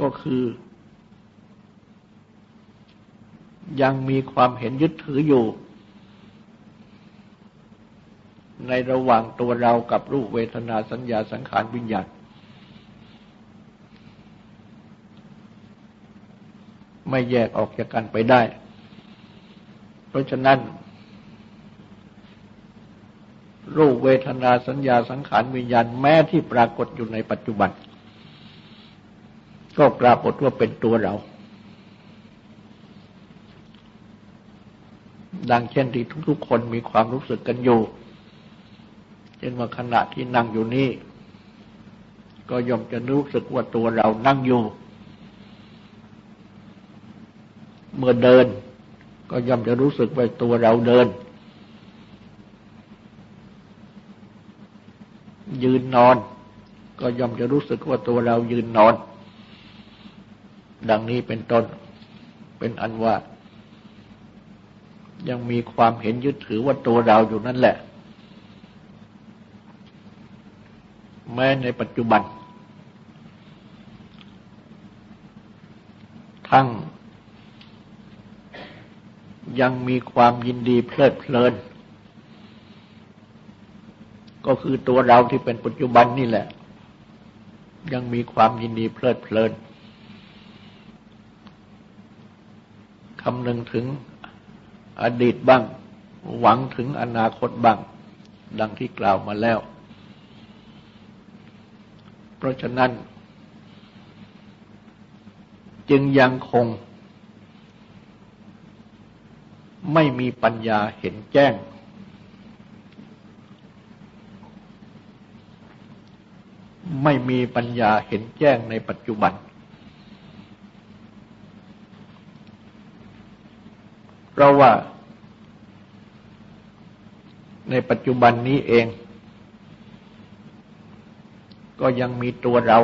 ก็คือ ยังมีความเห็นยึดถืออยู่ ในระหว่างตัวเรากับรูปเวทนาสัญญาสังขารวิญญาณไม่แยกออกจากกันไปได้ เพราะฉะนั้น รูปเวทนาสัญญาสังขารวิญญาณแม้ที่ปรากฏอยู่ในปัจจุบัน ก็ปรากฏว่าเป็นตัวเรา ดังเช่นที่ทุก ๆ คนมีความรู้สึกกันอยู่ เช่นว่าขณะที่นั่งอยู่นี่ ก็ย่อมจะรู้สึกว่าตัวเรานั่งอยู่ เมื่อเดิน ก็ย่อมจะรู้สึกว่าตัวเราเดิน ยืนนอน ก็ย่อมจะรู้สึกว่าตัวเรายืนนอน ดังนี้เป็นต้น เป็นอันว่า ยังมีความเห็นยึดถือว่าตัวเราอยู่นั่นแหละ แม้ในปัจจุบัน ทั้ง ยังมีความยินดีเพลิดเพลิน ก็คือตัวเราที่เป็นปัจจุบันนี่แหละ ยังมีความยินดีเพลิดเพลินคำนึงถึงอดีตบ้าง หวังถึงอนาคตบ้าง ดังที่กล่าวมาแล้ว เพราะฉะนั้น จึงยังคง ไม่มีปัญญาเห็นแจ้ง ไม่มีปัญญาเห็นแจ้งในปัจจุบัน เพราะว่า ในปัจจุบันนี้เอง ก็ยังมีตัวเรา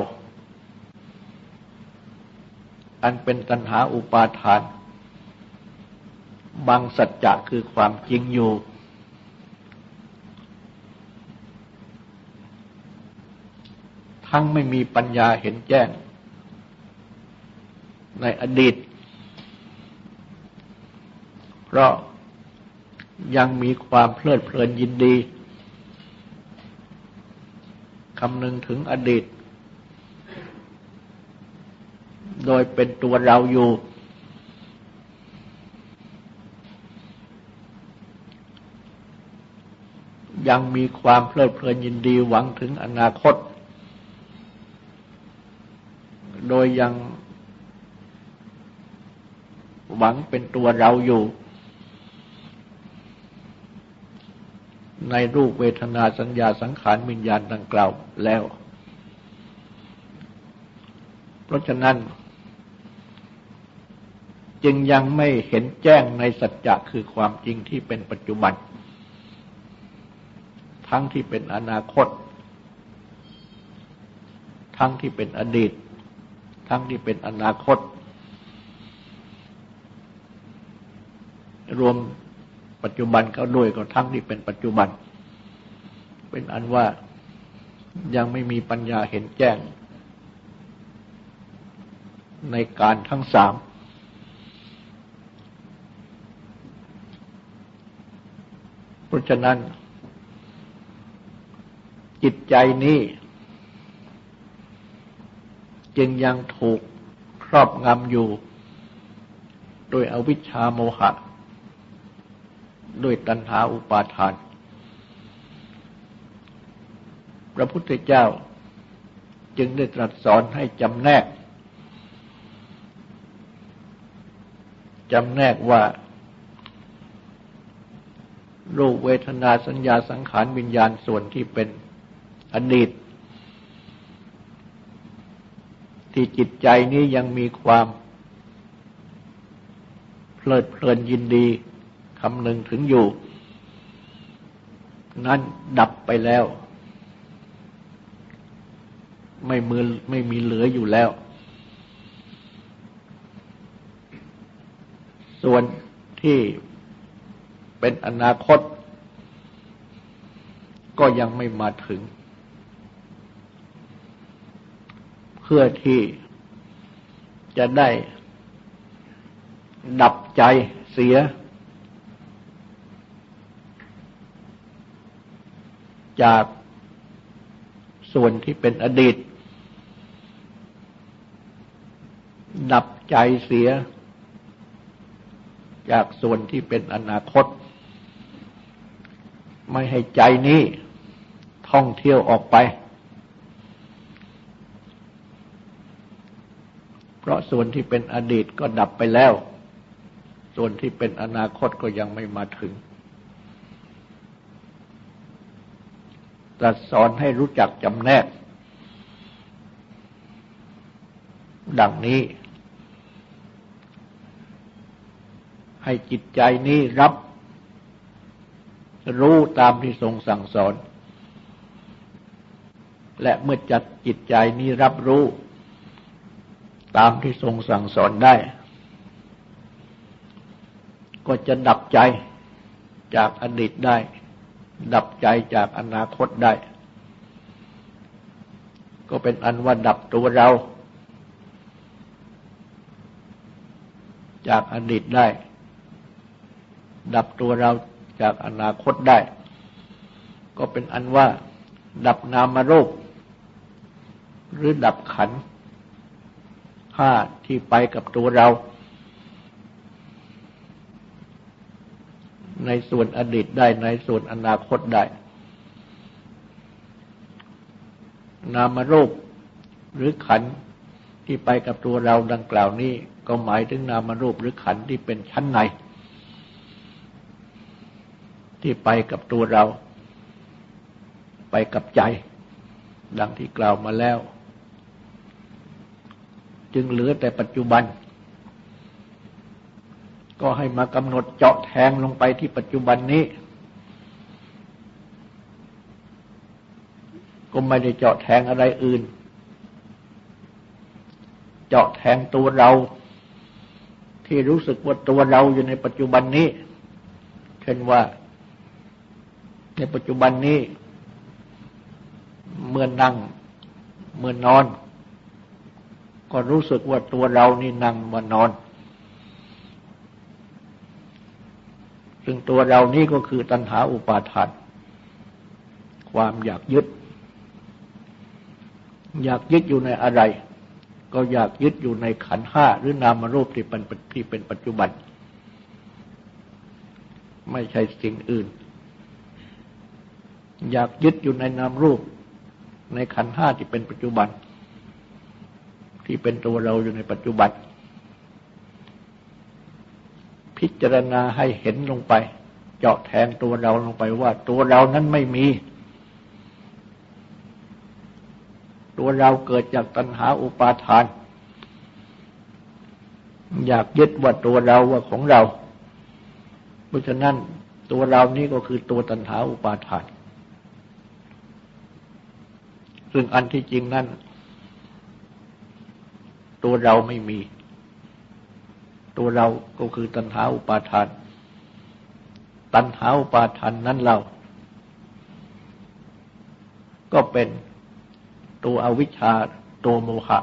อันเป็นตัณหาอุปาทาน บางสัจจะคือความจริงอยู่ ทั้งไม่มีปัญญาเห็นแจ้ง ในอดีต เพราะยังมีความเพลิดเพลินยินดีคำนึงถึงอดีต โดยเป็นตัวเราอยู่ ยังมีความเพลิดเพลินยินดีหวังถึงอนาคต โดยยังหวังเป็นตัวเราอยู่ ในรูปเวทนาสัญญาสังขารวิญญาณดังกล่าวแล้ว เพราะฉะนั้น จึงยังไม่เห็นแจ้งในสัจจะคือความจริงที่เป็นปัจจุบัน ทั้งที่เป็นอนาคต ทั้งที่เป็นอดีต ทั้งที่เป็นอนาคต รวมปัจจุบันเขาด้วยก็ทั้งที่เป็นปัจจุบัน เป็นอันว่ายังไม่มีปัญญาเห็นแจ้ง ในการทั้งสาม เพราะฉะนั้น จิตใจนี้ จึงยังถูกครอบงำอยู่ โดยอวิชชาโมหะ ด้วยตัณหาอุปาทาน พระพุทธเจ้าจึงได้ตรัสสอนให้จำแนกจำแนกว่ารูปเวทนาสัญญาสังขารวิญญาณส่วนที่เป็นอดีต ที่จิตใจนี้ยังมีความเพลิดเพลินยินดีคำหนึ่งถึงอยู่ นั้นดับไปแล้ว ไม่มือไม่มีเหลืออยู่แล้ว ส่วนที่เป็นอนาคต ก็ยังไม่มาถึง เพื่อที่จะได้ดับใจเสีย จากส่วนที่เป็นอดีต ดับใจเสีย จากส่วนที่เป็นอนาคต ไม่ให้ใจนี้ท่องเที่ยวออกไป เพราะส่วนที่เป็นอดีตก็ดับไปแล้ว ส่วนที่เป็นอนาคตก็ยังไม่มาถึงตรัสสอนให้รู้จักจำแนก ดังนี้ ให้จิตใจนี้รับรู้ตามที่ทรงสั่งสอน และเมื่อจัดจิตใจนี้รับรู้ ตามที่ทรงสั่งสอนได้ ก็จะดับใจจากอดีตได้ ดับใจจากอนาคตได้ ก็เป็นอันว่าดับตัวเรา จากอดีตได้ ดับตัวเราจากอนาคตได้ ก็เป็นอันว่า ดับนามโรคหรือดับขันห้าที่ไปกับตัวเรา ในส่วนอดีตได้ในส่วนอนาคตได้ นามรูปหรือขันที่ไปกับตัวเราดังกล่าวนี้ ก็หมายถึงนามรูปหรือขันที่เป็นชั้นใน ที่ไปกับตัวเรา ไปกับใจ ดังที่กล่าวมาแล้ว จึงเหลือแต่ปัจจุบัน ก็ให้มากำหนดเจาะแทงลงไปที่ปัจจุบันนี้ ก็ไม่ได้เจาะแทงอะไรอื่น เจาะแทงตัวเราที่รู้สึกว่าตัวเราอยู่ในปัจจุบันนี้ เช่นว่า ในปัจจุบันนี้ เมื่อนั่งเมื่อนอน ก็รู้สึกว่าตัวเรานี่นั่งมานอน ซึ่งตัวเรานี่ก็คือตัณหาอุปาทาน ความอยากยึด อยากยึดอยู่ในอะไร ก็อยากยึดอยู่ในขันห้าหรือนามรูปที่เป็นที่เป็นปัจจุบัน ไม่ใช่สิ่งอื่น อยากยึดอยู่ในนามรูป ในขันห้าที่เป็นปัจจุบัน ที่เป็นตัวเราอยู่ในปัจจุบัน พิจารณาให้เห็นลงไป เจาะแทงตัวเราลงไปว่า ตัวเรานั้นไม่มี ตัวเราเกิดจากตัณหาอุปาทาน อยากยึดว่าตัวเราว่าของเรา เพราะฉะนั้นตัวเรานี้ก็คือตัวตัณหาอุปาทาน ซึ่งอันที่จริงนั้น ตัวเราไม่มี ตัวเราก็คือตัณหาอุปาทาน ตัณหาอุปาทานนั้นเรา ก็เป็นตัวอวิชชาตัวโมหะ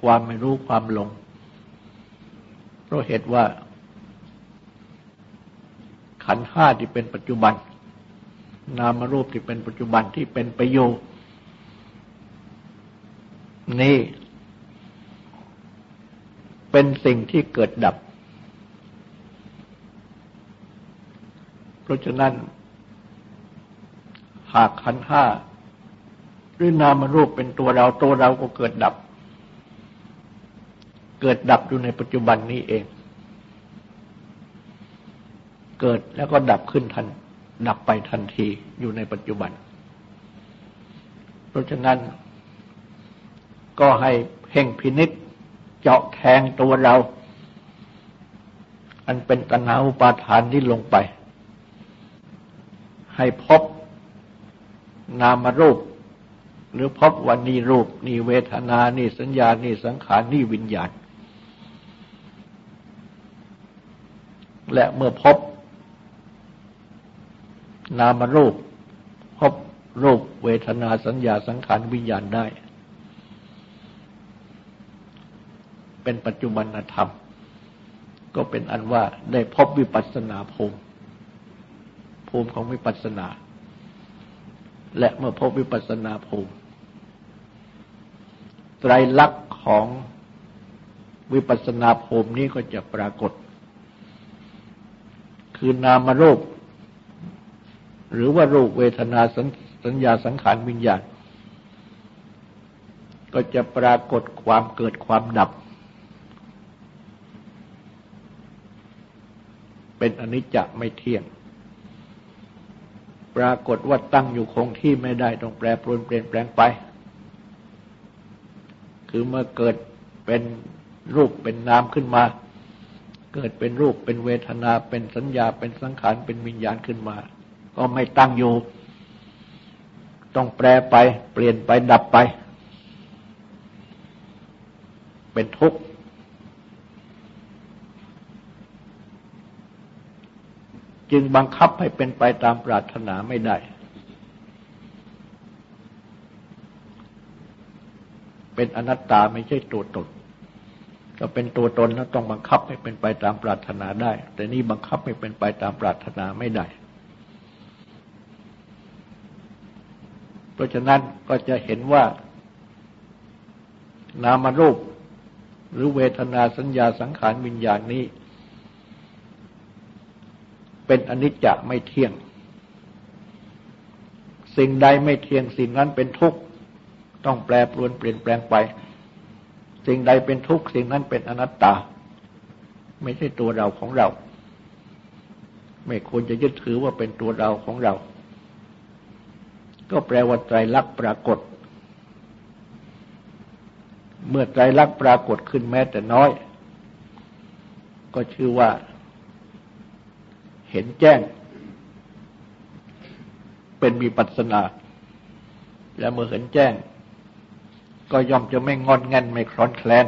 ความไม่รู้ความหลงเพราะเหตุว่า ขันห้าที่เป็นปัจจุบัน นามรูปที่เป็นปัจจุบันที่เป็นประโยชน์ นี่เป็นสิ่งที่เกิดดับ เพราะฉะนั้น หากขันห้าหรือนามรูปเป็นตัวเราตัวเราก็เกิดดับ เกิดดับอยู่ในปัจจุบันนี้เอง เกิดแล้วก็ดับขึ้นทัน ดับไปทันทีอยู่ในปัจจุบัน เพราะฉะนั้น ก็ให้เพ่งพินิษเจาะแทงตัวเรา อันเป็นตัณหาอุปาทานที่ลงไป ให้พบนามรูป หรือพบวันนี้รูป นี่เวทนา นี่สัญญา นี่สังขาร นี่วิญญาณ และเมื่อพบ นามรูป พบรูปเวทนาสัญญาสังขารวิญญาณได้ เป็นปัจจุบันธรรม ก็เป็นอันว่าได้พบวิปัสสนาภูมิ ภูมิของวิปัสสนา และเมื่อพบวิปัสสนาภูมิ ไตรลักษณ์ของวิปัสสนาภูมินี้ก็จะปรากฏ คือนามรูป หรือว่ารูปเวทนาสัญญาสังขารวิญญาณก็จะปรากฏความเกิดความดับ เป็นอนิจจะไม่เที่ยง ปรากฏว่าตั้งอยู่คงที่ไม่ได้ต้องแปรปรวนเปลี่ยนแปลงไป คือเมื่อเกิดเป็นรูปเป็นนามขึ้นมา เกิดเป็นรูปเป็นเวทนาเป็นสัญญาเป็นสังขารเป็นวิญญาณขึ้นมา ก็ไม่ตั้งอยู่ ต้องแปรไป เปลี่ยนไปดับไป เป็นทุกข์ จึงบังคับให้เป็นไปตามปรารถนาไม่ได้ เป็นอนัตตาไม่ใช่ตัวตนถ้าเป็นตัวตนแล้วต้องบังคับให้เป็นไปตามปรารถนาได้ แต่นี่บังคับให้เป็นไปตามปรารถนาไม่ได้ เพราะฉะนั้นก็จะเห็นว่า นามรูป หรือเวทนาสัญญาสังขารวิญญาณนี้ เป็นอนิจจะไม่เที่ยง สิ่งใดไม่เที่ยงสิ่งนั้นเป็นทุกข์ต้องแปรปรวนเปลี่ยนแปลงไป สิ่งใดเป็นทุกข์สิ่งนั้นเป็นอนัตตา ไม่ใช่ตัวเราของเรา ไม่ควรจะยึดถือว่าเป็นตัวเราของเรา ก็แปลว่าใจรักปรากฏ เมื่อใจรักปรากฏขึ้นแม้แต่น้อย ก็ชื่อว่า เห็นแจ้ง เป็นมีปัสนา และเมื่อเห็นแจ้ง ก็ย่อมจะไม่งอนงันไม่คลอนแคลน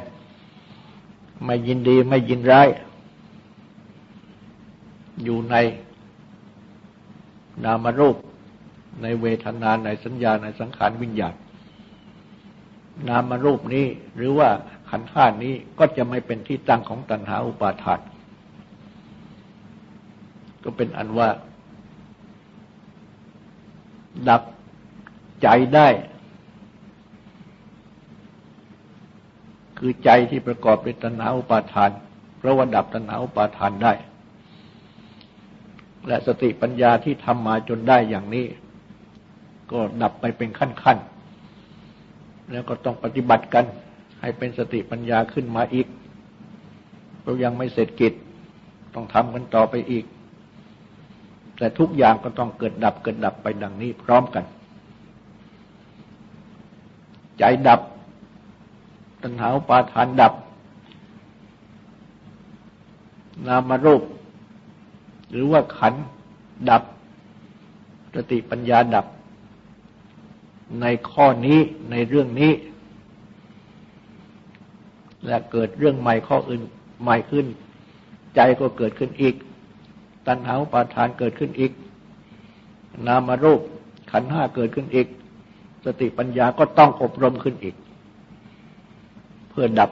ไม่ยินดีไม่ยินร้าย อยู่ในนามรูปในเวทนาในสัญญาในสังขารวิญญาณนามรูปนี้หรือว่าขันธ์ห้านี้ก็จะไม่เป็นที่ตั้งของตัณหาอุปาทาน เป็นอันว่า ดับใจได้ คือใจที่ประกอบด้วยตัณหาอุปาทาน เพราะว่าดับตัณหาอุปาทานได้ และสติปัญญาที่ทำมาจนได้อย่างนี้ ก็ดับไปเป็นขั้นๆ แล้วก็ต้องปฏิบัติกันให้เป็นสติปัญญาขึ้นมาอีกเรายังไม่เสร็จกิจ ต้องทำกันต่อไปอีก แต่ทุกอย่างก็ต้องเกิดดับเกิดดับไปดังนี้พร้อมกัน ใจดับ ตัณหาปาทานดับ นามรูป หรือว่าขันดับสติปัญญาดับ ในข้อนี้ในเรื่องนี้ และเกิดเรื่องใหม่ข้ออื่นใหม่ขึ้น ใจก็เกิดขึ้นอีก ตัณหาอุปาทานเกิดขึ้นอีก นามรูปขันห้าเกิดขึ้นอีก สติปัญญาก็ต้องอบรมขึ้นอีก เพื่อดับ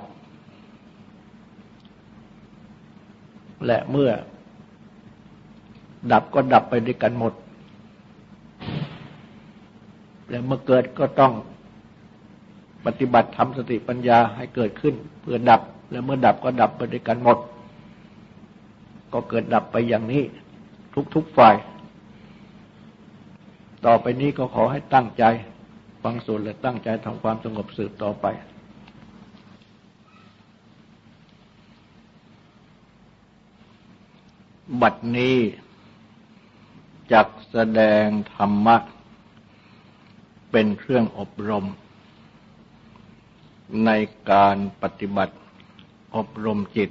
และเมื่อ ดับก็ดับไปด้วยกันหมด และเมื่อเกิดก็ต้องปฏิบัติทำสติปัญญาให้เกิดขึ้น เพื่อดับ และเมื่อดับก็ดับไปด้วยกันหมด ก็เกิดดับไปอย่างนี้ ทุกๆฝ่าย ต่อไปนี้ก็ขอให้ตั้งใจฟังสูตรและตั้งใจทำความสงบสืบต่อไปบัดนี้จักแสดงธรรมะเป็นเครื่องอบรม ในการปฏิบัติอบรมจิต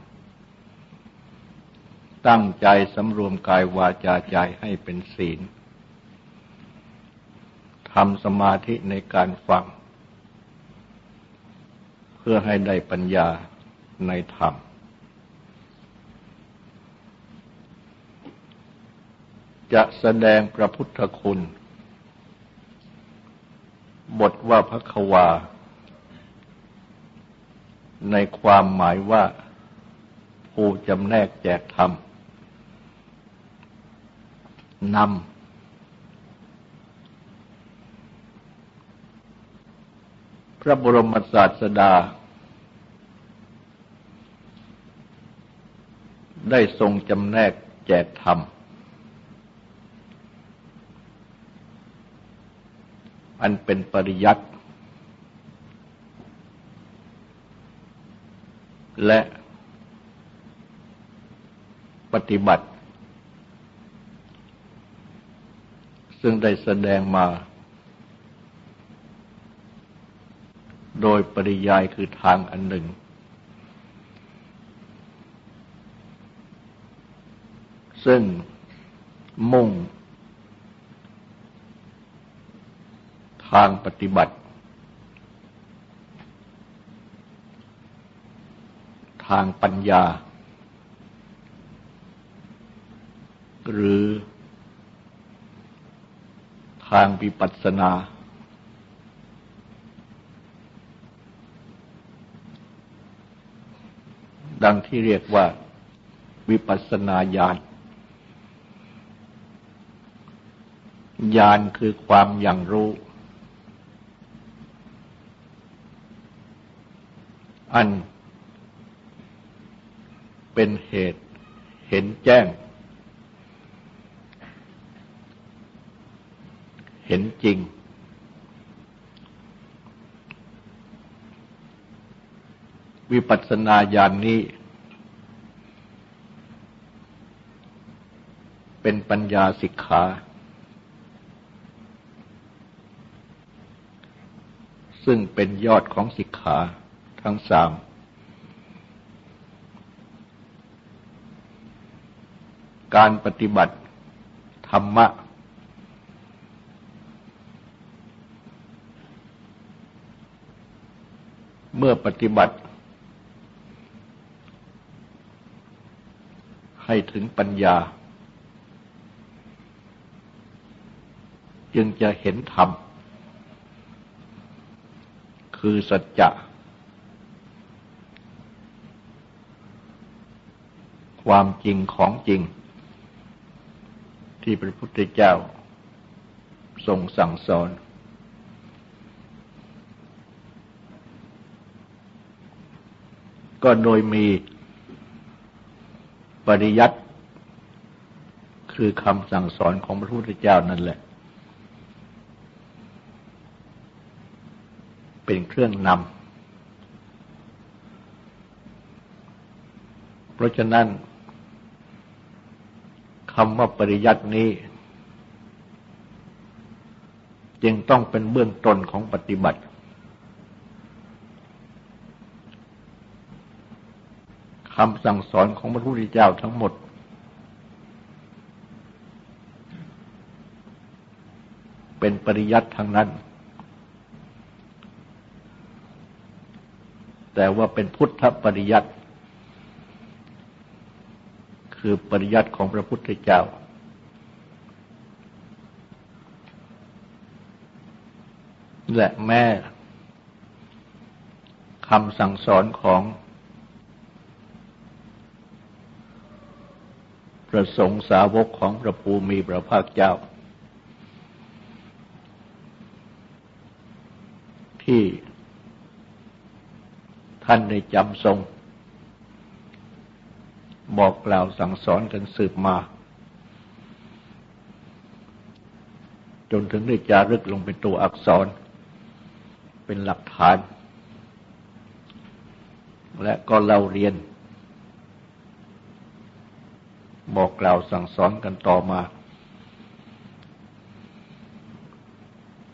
ตั้งใจสำรวมกายวาจาใจให้เป็นศีลทำสมาธิในการฟัง เพื่อให้ได้ปัญญาในธรรม จะแสดงพระพุทธคุณ บทว่าพระควา ในความหมายว่าผู้จำแนกแจกธรรม นำพระบรมศาสดา ได้ทรงจำแนกแจกธรรม อันเป็นปริยัติและปฏิบัติ ซึ่งได้แสดงมา โดยปริยายคือทางอันหนึ่ง ซึ่งมุ่ง ทางปฏิบัติ ทางปัญญา หรือ ทางวิปัสสนา ดังที่เรียกว่าวิปัสนาญาณญาณคือความอย่างรู้ อันเป็นเหตุเห็นแจ้ง เห็น จริง วิปัสสนาญาณนนี้ เป็นปัญญาสิกขา ซึ่งเป็นยอดของสิกขาทั้งสามการปฏิบัติธรรมะ เมื่อปฏิบัติ ให้ถึงปัญญา จึงจะเห็นธรรม คือสัจจะ ความจริงของจริง ที่พระพุทธเจ้าทรงสั่งสอน ก็โดยมีปริยัติคือคำสั่งสอนของพระพุทธเจ้านั่นแหละ เป็นเครื่องนำเพราะฉะนั้นคำว่าปริยัตินี้ จึงต้องเป็นเบื้องต้นของปฏิบัติคำสั่งสอนของพระพุทธเจ้าทั้งหมด เป็นปริยัติทางนั้น แต่ว่าเป็นพุทธปริยัติคือปริยัติของพระพุทธเจ้า และแม่คำสั่งสอนของ พระสงฆ์สาวกของพระภูมิพระภาคเจ้า ที่ท่านได้จำทรง บอกกล่าวสั่งสอนกันสืบมา จนถึงได้จารึกลงเป็นตัวอักษร เป็นหลักฐาน และก็เล่าเรียน บอกกล่าวสั่งสอนกันต่อมา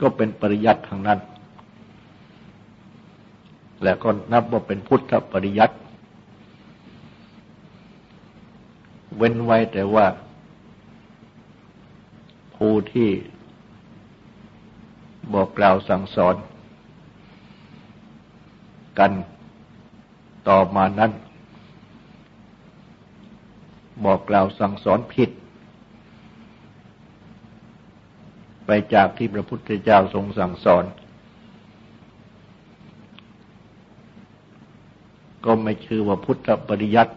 ก็เป็นปริยัติทางนั้น และก็นับว่าเป็นพุทธปริยัติ เว้นไว้แต่ว่า ผู้ที่บอกกล่าวสั่งสอนกันต่อมานั้น บอกกล่าวสั่งสอนผิด ไปจากที่พระพุทธเจ้าทรงสั่งสอน ก็ไม่ชื่อว่าพุทธปริยัติ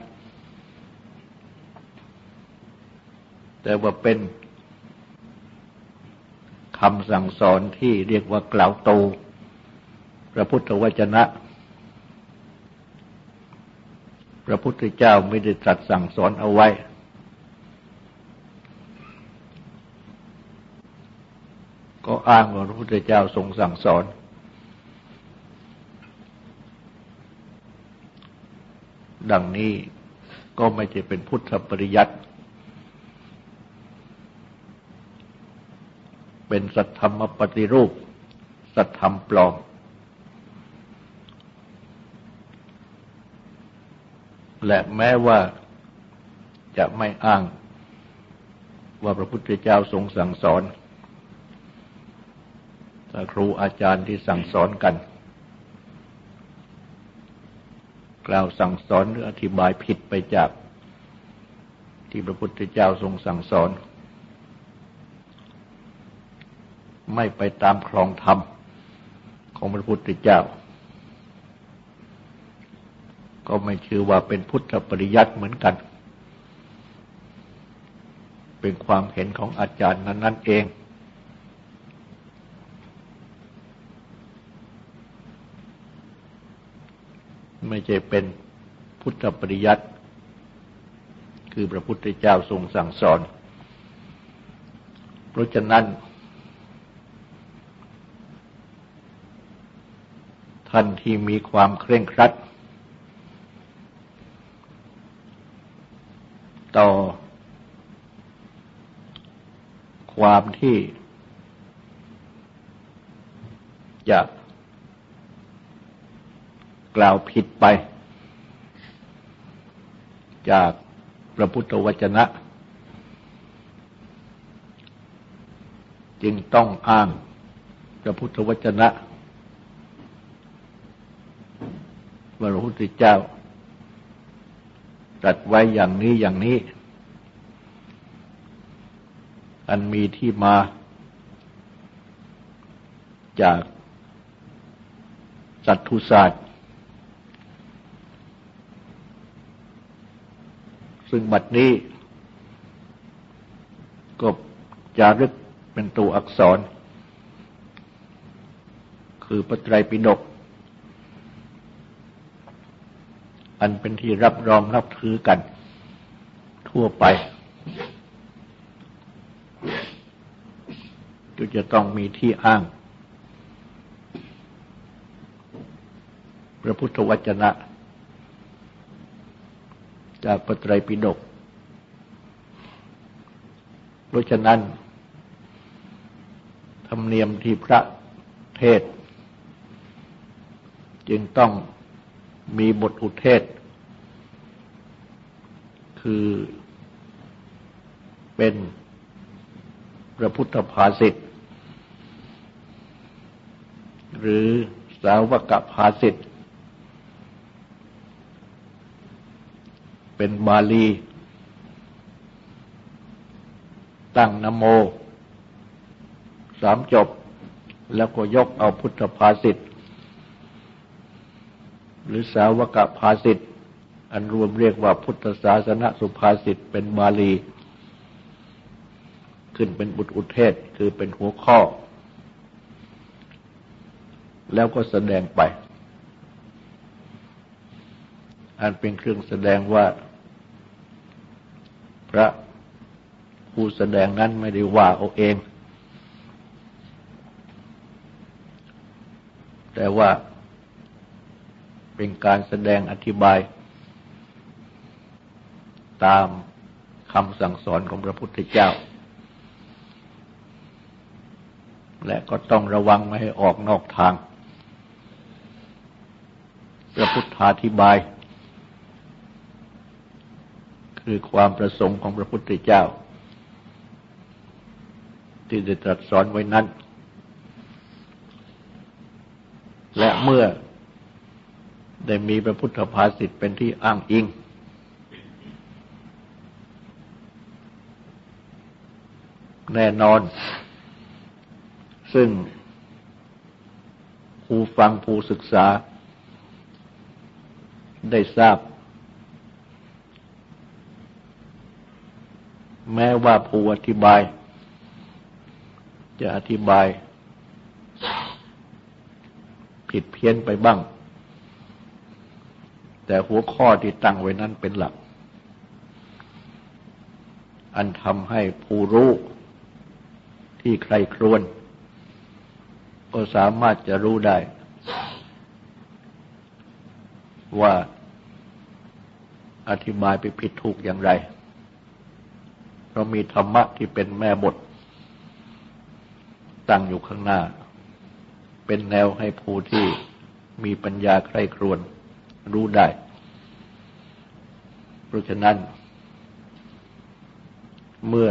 แต่ว่าเป็นคำสั่งสอนที่เรียกว่ากล่าวโต พระพุทธวจนะ พ ระพุทธเจ้าไม่ได้ตรัสสั่งสอนเอาไว้ ก็อ้างว่าพระพุทธเจ้าทรงสั่งสอน ดังนี้ก็ไม่ใช่เป็นพุทธปริยัติเป็นสัทธรรมปฏิรูป สัทธรรมปลอม และแม้ว่าจะไม่อ้างว่าพระพุทธเจ้าทรงสั่งสอนแต่ครูอาจารย์ที่สั่งสอนกัน กล่าวสั่งสอนหรืออธิบายผิดไปจากที่พระพุทธเจ้าทรงสั่งสอน ไม่ไปตามครองธรรมของพระพุทธเจ้า ก็ไม่ชื่อว่าเป็นพุทธปริยัติเหมือนกัน เป็นความเห็นของอาจารย์นั้นนั่นเอง ไม่ใช่เป็นพุทธปริยัติคือพระพุทธเจ้าทรงสั่งสอน เพราะฉะนั้น ท่านที่มีความเคร่งครัด ต่อ ความที่จะกล่าวผิดไป จากพระพุทธวจนะ จึงต้องอ้างพระพุทธวจนะว่าพระพุทธเจ้าตรัสไว้อย่างนี้อย่างนี้ อันมีที่มา จากสัตทุศาสตร์ ซึ่งบัดนี้ก็จารึกเป็นตัวอักษร คือปไตรปิฎกอันเป็นที่รับรองนับถือกันทั่วไป ก็จะต้องมีที่อ้าง พระพุทธวจนะ จากปไตรปิฎกเพราะฉะนั้น ธรรมเนียมที่พระเทศ จึงต้องมีบทอุเทศ คือเป็นพระพุทธภาษิต หรือสาวกภาษิตเป็นบาลี ตั้งนโม สามจบ แล้วก็ยกเอาพุทธภาษิตหรือสาวกภาสิทธ์อันรวมเรียกว่าพุทธศาสนสุภาษิตเป็นบาลี ขึ้นเป็นบุตรอุเทศคือเป็นหัวข้อ แล้วก็แสดงไป อันเป็นเครื่องแสดงว่า พระผู้แสดงนั้นไม่ได้ว่าเอาเอง แต่ว่าเป็นการแสดงอธิบาย ตามคำสั่งสอนของพระพุทธเจ้า และก็ต้องระวังไม่ให้ออกนอกทาง พระพุทธาธิบาย คือความประสงค์ของพระพุทธเจ้า ที่ได้ตรัสสอนไว้นั้น และเมื่อได้มีพระพุทธภาษิตเป็นที่อ้างอิง แน่นอน ซึ่งผู้ฟังผู้ศึกษา ได้ทราบ แม้ว่าผู้อธิบาย จะอธิบาย ผิดเพี้ยนไปบ้าง แต่หัวข้อที่ตั้งไว้นั้นเป็นหลัก อันทำให้ผู้รู้ที่ใครครวน ก็สามารถจะรู้ได้ ว่าอธิบายไปผิดถูกอย่างไรเรามีธรรมะที่เป็นแม่บท ตั้งอยู่ข้างหน้า เป็นแนวให้ผู้ที่มีปัญญาใคร่ครวนรู้ได้ เพราะฉะนั้น เมื่อ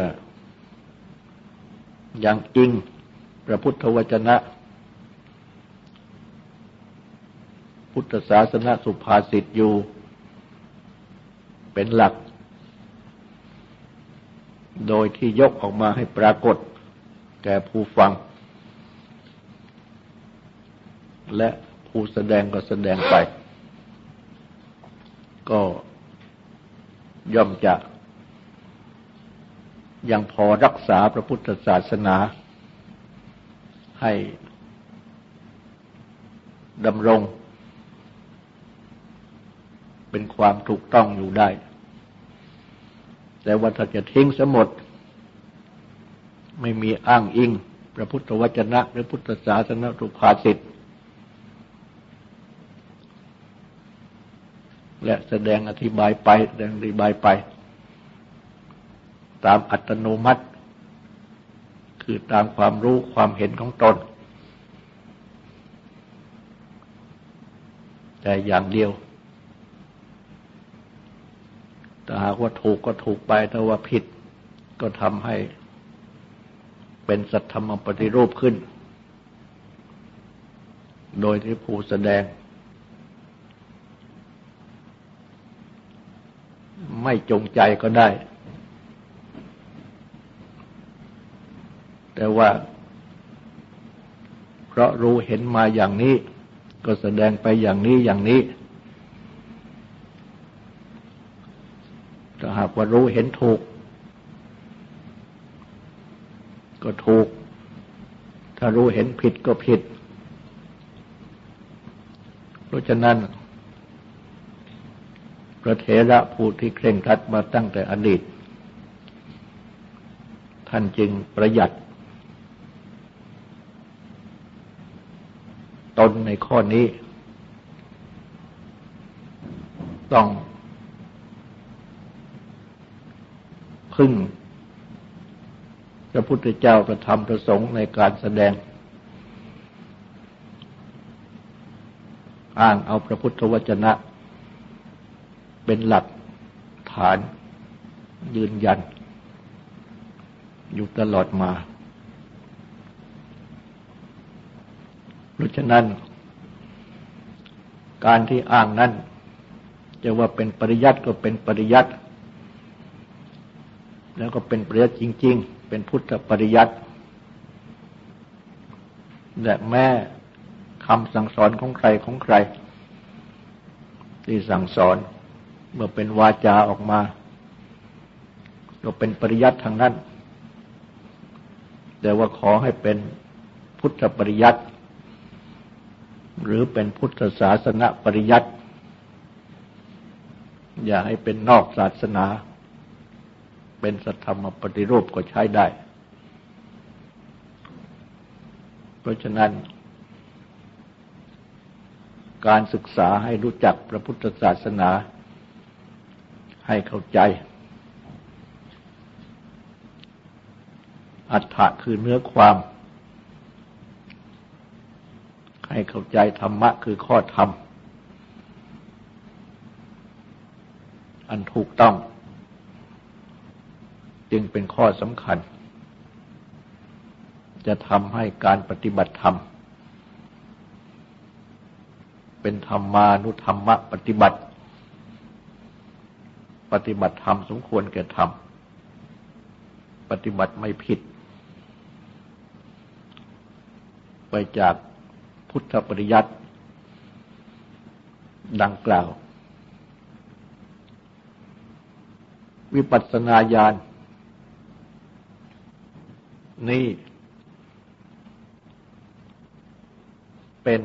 ยังอิงพระพุทธวจนะ พุทธศาสนาสุภาษิตอยู่ เป็นหลัก โดยที่ยกออกมาให้ปรากฏแก่ผู้ฟัง และผู้แสดงก็แสดงไป ก็ย่อมจะยังพอรักษาพระพุทธศาสนา ให้ดำรง เป็นความถูกต้องอยู่ได้ แต่ว่าถ้าจะทิ้งสมด ไม่มีอ้างอิง พระพุทธวจนะ หรือพุทธศาสนาทุภาสิทธิและแสดงอธิบายไปแสดงอธิบายไป ตามอัตโนมัติ คือตามความรู้ความเห็นของตน แต่อย่างเดียว ถ้าหากว่าถูกก็ถูกไปถ้าว่าผิดก็ทำให้เป็นสัทธรรมปฏิรูปขึ้น โดยที่ผู้แสดง ไม่จงใจก็ได้ แต่ว่า เพราะรู้เห็นมาอย่างนี้ ก็แสดงไปอย่างนี้อย่างนี้ ถ้าหากว่ารู้เห็นถูก ก็ถูก ถ้ารู้เห็นผิดก็ผิด เพราะฉะนั้น พระเถระผู้ที่เคร่งครัดมาตั้งแต่อดีต ท่านจึงประหยัด ตนในข้อนี้ ต้อง พึ่ง พระพุทธเจ้าประธรรมประสงค์ในการแสดง อ้างเอาพระพุทธวจนะ เป็นหลักฐานยืนยัน อยู่ตลอดมา เพราะฉะนั้น การที่อ้างนั้นจะว่าเป็นปริยัติก็เป็นปริยัติ แล้วก็เป็นปริยัติจริง ๆ เป็นพุทธปริยัติและแม่คำสั่งสอนของใครของใคร ที่สั่งสอนเมื่อเป็นวาจาออกมาก็เป็นปริยัติทางนั้น แต่ว่าขอให้เป็นพุทธปริยัติหรือเป็นพุทธศาสนาปริยัติอย่าให้เป็นนอกศาสนา เป็นสัตธรรมปฏิรูปก็ใช้ได้ เพราะฉะนั้น การศึกษาให้รู้จักพระพุทธศาสนาให้เข้าใจ อัฏฐะคือเนื้อความ ให้เข้าใจธรรมะคือข้อธรรม อันถูกต้อง จึงเป็นข้อสำคัญ จะทำให้การปฏิบัติธรรม เป็นธรรมานุธรรมะปฏิบัติ ปฏิบัติธรรมสมควรแก่ธรรม ปฏิบัติไม่ผิด ไปจากพุทธปริยัติดังกล่าว วิปัสสนาญาณ นี่ เป็น